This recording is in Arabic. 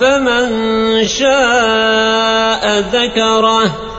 فمن شاء ذكره